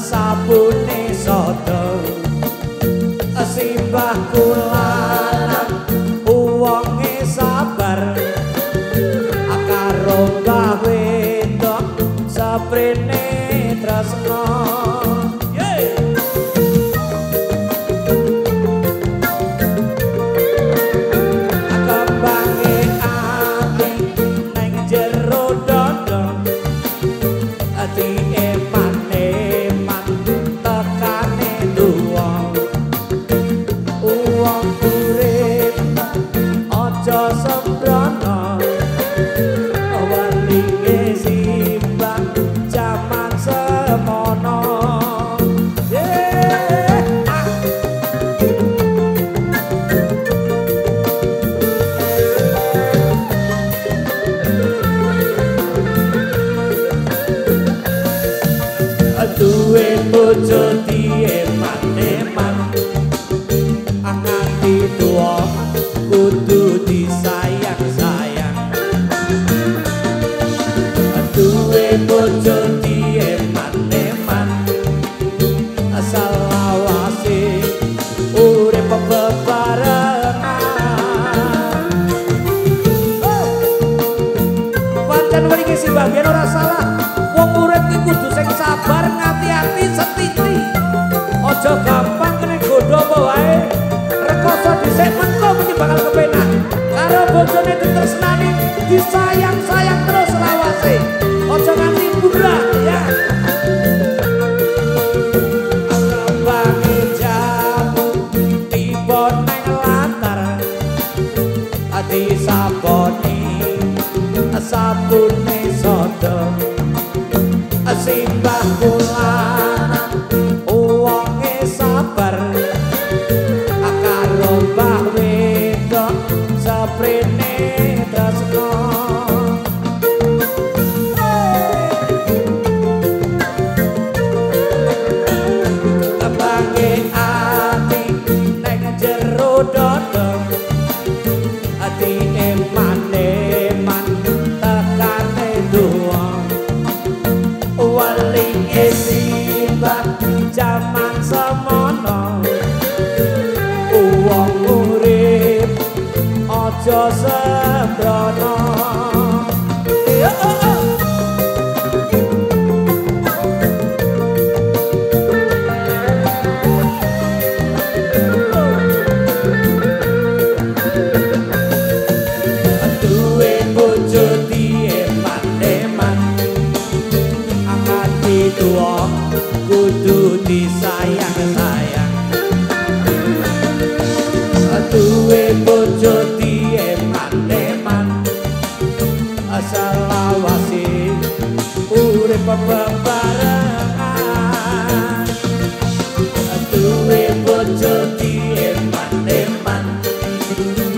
sabune sodo simbah kula ojo dieman-eman kudu disayang-sayang. Duwe bojo asal bebarengan. Oh, bagian orang salah. Ojo gampang kene godho apa wae. Rekoso dhisik mengko mesti bakal kepenak. Karo bojone disayang-sayang jaman semono. Uwong urip aja uripe bebarengan duwe bojo diem mantep-mantep